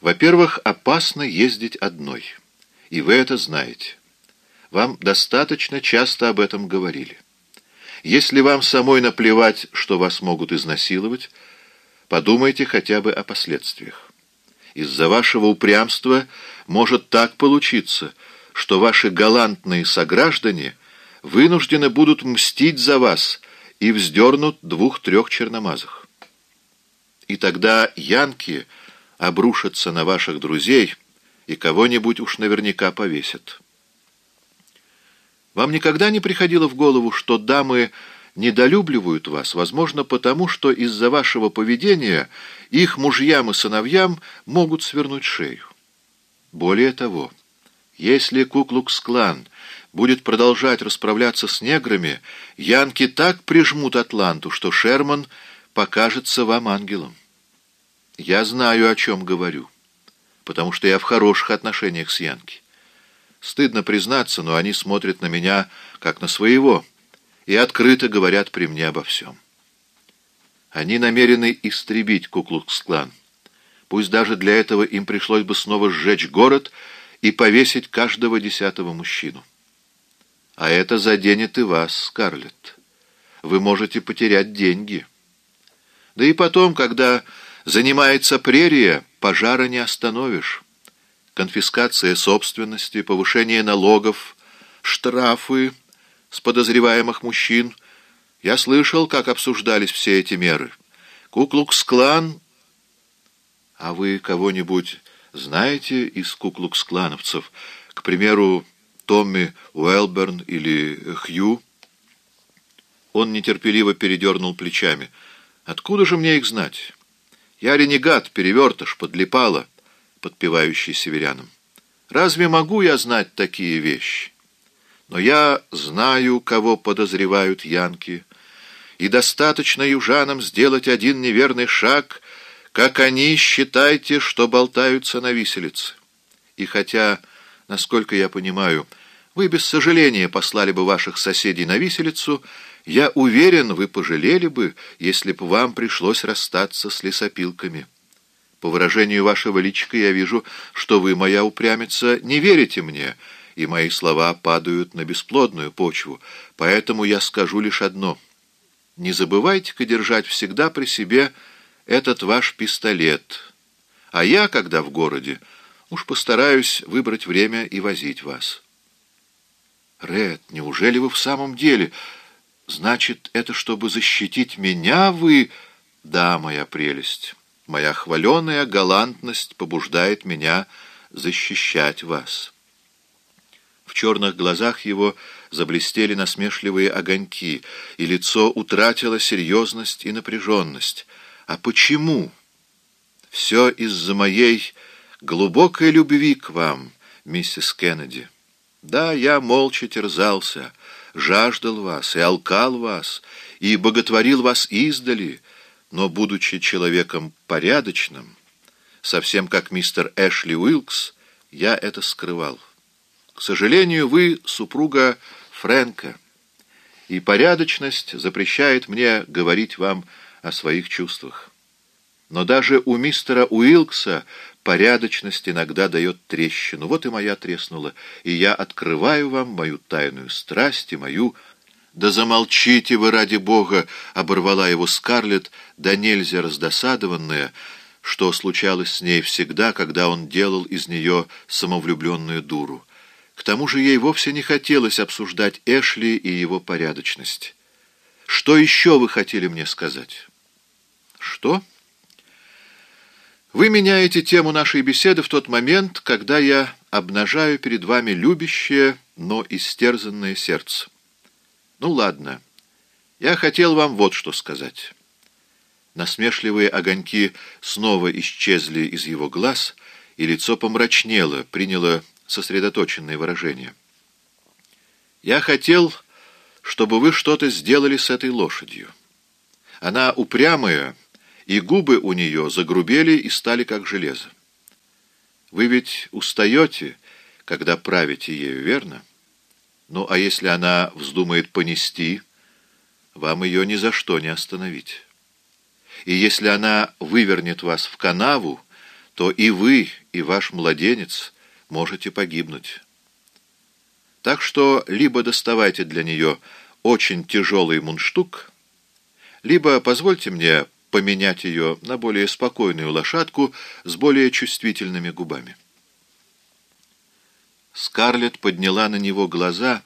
Во-первых, опасно ездить одной, и вы это знаете. Вам достаточно часто об этом говорили. Если вам самой наплевать, что вас могут изнасиловать, подумайте хотя бы о последствиях. Из-за вашего упрямства может так получиться, что ваши галантные сограждане вынуждены будут мстить за вас и вздернут двух-трех черномазых. И тогда янки обрушатся на ваших друзей и кого-нибудь уж наверняка повесят. Вам никогда не приходило в голову, что дамы недолюбливают вас, возможно, потому, что из-за вашего поведения их мужьям и сыновьям могут свернуть шею? Более того, если Куклукс-клан будет продолжать расправляться с неграми, янки так прижмут Атланту, что Шерман покажется вам ангелом. Я знаю, о чем говорю, потому что я в хороших отношениях с янки. Стыдно признаться, но они смотрят на меня, как на своего, и открыто говорят при мне обо всем. Они намерены истребить Куклукс-клан. Пусть даже для этого им пришлось бы снова сжечь город и повесить каждого десятого мужчину. А это заденет и вас, Скарлетт. Вы можете потерять деньги. Да и потом, когда занимается прерия, пожара не остановишь конфискация собственности, повышение налогов, штрафы с подозреваемых мужчин. Я слышал, как обсуждались все эти меры. Куклукс-клан... А вы кого-нибудь знаете из куклукс-клановцев? К примеру, Томми Уэлберн или Хью? Он нетерпеливо передернул плечами. Откуда же мне их знать? Я ренегат, перевертыш, подлипала подпевающий северянам. «Разве могу я знать такие вещи? Но я знаю, кого подозревают янки, и достаточно южанам сделать один неверный шаг, как они, считайте, что болтаются на виселице. И хотя, насколько я понимаю, вы без сожаления послали бы ваших соседей на виселицу, я уверен, вы пожалели бы, если бы вам пришлось расстаться с лесопилками». По выражению вашего личика я вижу, что вы, моя упрямица, не верите мне, и мои слова падают на бесплодную почву, поэтому я скажу лишь одно. Не забывайте-ка держать всегда при себе этот ваш пистолет, а я, когда в городе, уж постараюсь выбрать время и возить вас. Ред, неужели вы в самом деле... Значит, это чтобы защитить меня вы... Да, моя прелесть... Моя хваленая галантность побуждает меня защищать вас». В черных глазах его заблестели насмешливые огоньки, и лицо утратило серьезность и напряженность. «А почему?» «Все из-за моей глубокой любви к вам, миссис Кеннеди. Да, я молча терзался, жаждал вас и алкал вас, и боготворил вас издали, но, будучи человеком порядочным, совсем как мистер Эшли Уилкс, я это скрывал. К сожалению, вы супруга Фрэнка, и порядочность запрещает мне говорить вам о своих чувствах. Но даже у мистера Уилкса порядочность иногда дает трещину. Вот и моя треснула, и я открываю вам мою тайную страсть и мою «Да замолчите вы, ради бога!» — оборвала его Скарлетт, да нельзя раздосадованная, что случалось с ней всегда, когда он делал из нее самовлюбленную дуру. К тому же ей вовсе не хотелось обсуждать Эшли и его порядочность. «Что еще вы хотели мне сказать?» «Что?» «Вы меняете тему нашей беседы в тот момент, когда я обнажаю перед вами любящее, но истерзанное сердце». Ну ладно, я хотел вам вот что сказать. Насмешливые огоньки снова исчезли из его глаз, и лицо помрачнело, приняло сосредоточенное выражение. Я хотел, чтобы вы что-то сделали с этой лошадью. Она упрямая, и губы у нее загрубели и стали как железо. Вы ведь устаете, когда правите ею, верно? Ну, а если она вздумает понести, вам ее ни за что не остановить. И если она вывернет вас в канаву, то и вы, и ваш младенец можете погибнуть. Так что либо доставайте для нее очень тяжелый мундштук, либо позвольте мне поменять ее на более спокойную лошадку с более чувствительными губами. Скарлетт подняла на него глаза,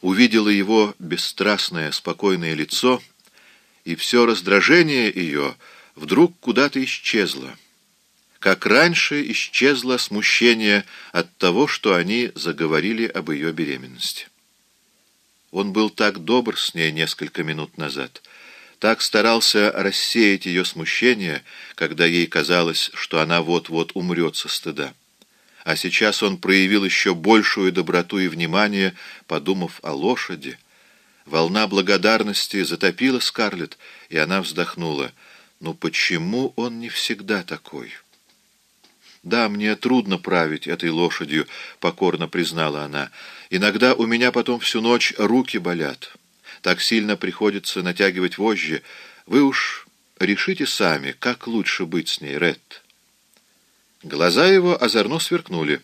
увидела его бесстрастное, спокойное лицо, и все раздражение ее вдруг куда-то исчезло. Как раньше исчезло смущение от того, что они заговорили об ее беременности. Он был так добр с ней несколько минут назад, так старался рассеять ее смущение, когда ей казалось, что она вот-вот умрет со стыда а сейчас он проявил еще большую доброту и внимание, подумав о лошади. Волна благодарности затопила Скарлетт, и она вздохнула. «Ну почему он не всегда такой?» «Да, мне трудно править этой лошадью», — покорно признала она. «Иногда у меня потом всю ночь руки болят. Так сильно приходится натягивать вожжи. Вы уж решите сами, как лучше быть с ней, Ретт». Глаза его озорно сверкнули.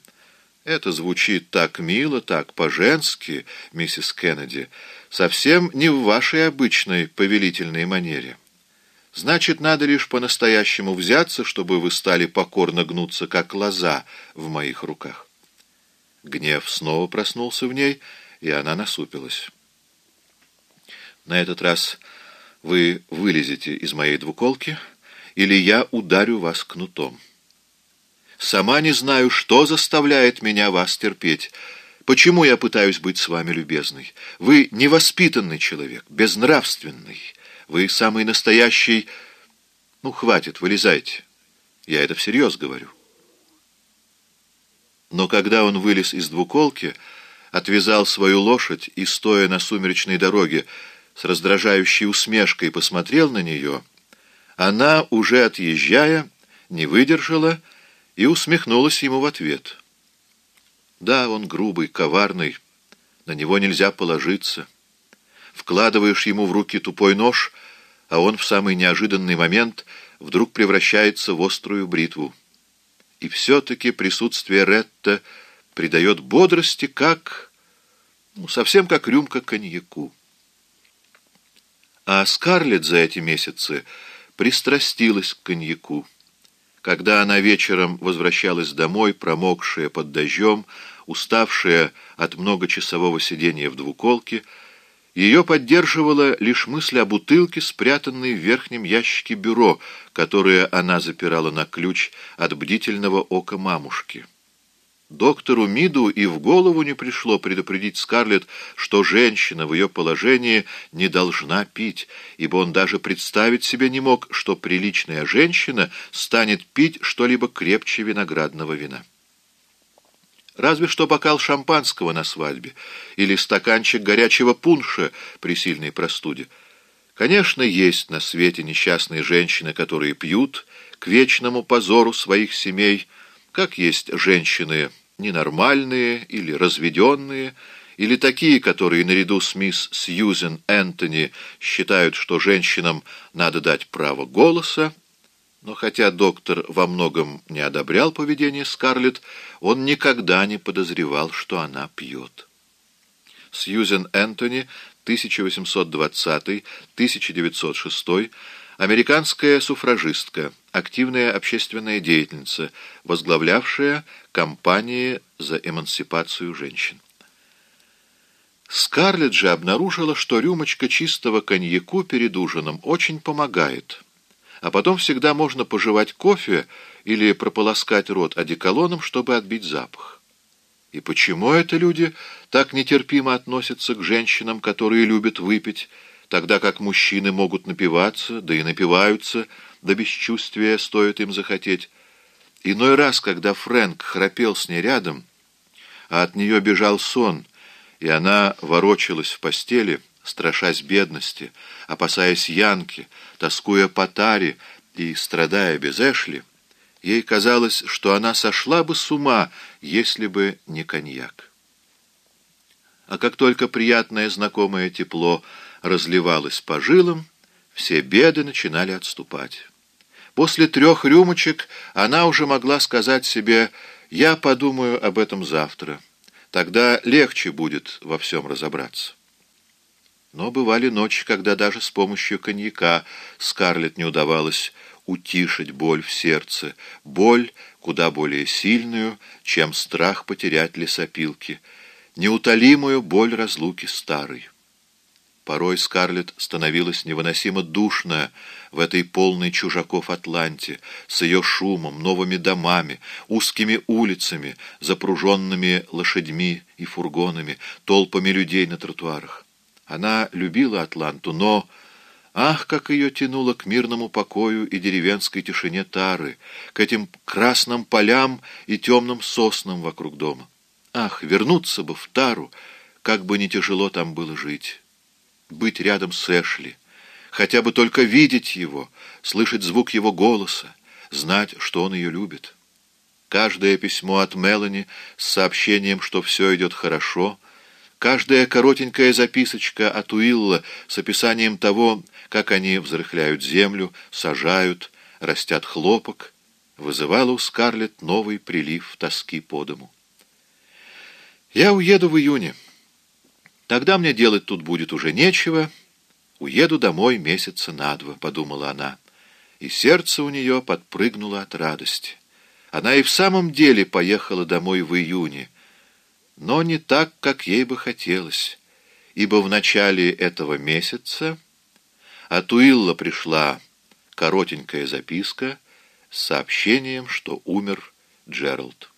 «Это звучит так мило, так по-женски, миссис Кеннеди, совсем не в вашей обычной повелительной манере. Значит, надо лишь по-настоящему взяться, чтобы вы стали покорно гнуться, как лоза в моих руках». Гнев снова проснулся в ней, и она насупилась. «На этот раз вы вылезете из моей двуколки, или я ударю вас кнутом». Сама не знаю, что заставляет меня вас терпеть. Почему я пытаюсь быть с вами любезной? Вы невоспитанный человек, безнравственный. Вы самый настоящий... Ну, хватит, вылезайте. Я это всерьез говорю. Но когда он вылез из двуколки, отвязал свою лошадь и, стоя на сумеречной дороге, с раздражающей усмешкой посмотрел на нее, она, уже отъезжая, не выдержала и усмехнулась ему в ответ. Да, он грубый, коварный, на него нельзя положиться. Вкладываешь ему в руки тупой нож, а он в самый неожиданный момент вдруг превращается в острую бритву. И все-таки присутствие Ретта придает бодрости, как... Ну, совсем как рюмка коньяку. А Скарлетт за эти месяцы пристрастилась к коньяку. Когда она вечером возвращалась домой, промокшая под дождем, уставшая от многочасового сидения в двуколке, ее поддерживала лишь мысль о бутылке, спрятанной в верхнем ящике бюро, которое она запирала на ключ от бдительного ока мамушки. Доктору Миду и в голову не пришло предупредить Скарлетт, что женщина в ее положении не должна пить, ибо он даже представить себе не мог, что приличная женщина станет пить что-либо крепче виноградного вина. Разве что бокал шампанского на свадьбе или стаканчик горячего пунша при сильной простуде. Конечно, есть на свете несчастные женщины, которые пьют к вечному позору своих семей, как есть женщины ненормальные или разведенные, или такие, которые наряду с мисс Сьюзен Энтони считают, что женщинам надо дать право голоса, но хотя доктор во многом не одобрял поведение Скарлетт, он никогда не подозревал, что она пьет. Сьюзен Энтони, 1820-1906, американская суфражистка, активная общественная деятельница, возглавлявшая кампании за эмансипацию женщин. Скарлетт же обнаружила, что рюмочка чистого коньяку перед ужином очень помогает, а потом всегда можно пожевать кофе или прополоскать рот одеколоном, чтобы отбить запах. И почему это люди так нетерпимо относятся к женщинам, которые любят выпить, тогда как мужчины могут напиваться, да и напиваются, до бесчувствия стоит им захотеть. Иной раз, когда Фрэнк храпел с ней рядом, а от нее бежал сон, и она ворочалась в постели, страшась бедности, опасаясь Янки, тоскуя по Таре и страдая без Эшли, ей казалось, что она сошла бы с ума, если бы не коньяк. А как только приятное знакомое тепло разливалось по жилам, все беды начинали отступать. После трех рюмочек она уже могла сказать себе «я подумаю об этом завтра». Тогда легче будет во всем разобраться. Но бывали ночи, когда даже с помощью коньяка Скарлетт не удавалось утишить боль в сердце, боль куда более сильную, чем страх потерять лесопилки, неутолимую боль разлуки старой. Порой Скарлетт становилась невыносимо душно в этой полной чужаков Атланте, с ее шумом, новыми домами, узкими улицами, запруженными лошадьми и фургонами, толпами людей на тротуарах. Она любила Атланту, но... Ах, как ее тянуло к мирному покою и деревенской тишине Тары, к этим красным полям и темным соснам вокруг дома. Ах, вернуться бы в Тару, как бы не тяжело там было жить. Быть рядом с Эшли, хотя бы только видеть его, слышать звук его голоса, знать, что он ее любит. Каждое письмо от Мелани с сообщением, что все идет хорошо — Каждая коротенькая записочка от Уилла с описанием того, как они взрыхляют землю, сажают, растят хлопок, вызывала у Скарлетт новый прилив тоски по дому. «Я уеду в июне. Тогда мне делать тут будет уже нечего. Уеду домой месяца на два», — подумала она. И сердце у нее подпрыгнуло от радости. Она и в самом деле поехала домой в июне — но не так, как ей бы хотелось, ибо в начале этого месяца от Уилла пришла коротенькая записка с сообщением, что умер Джеральд.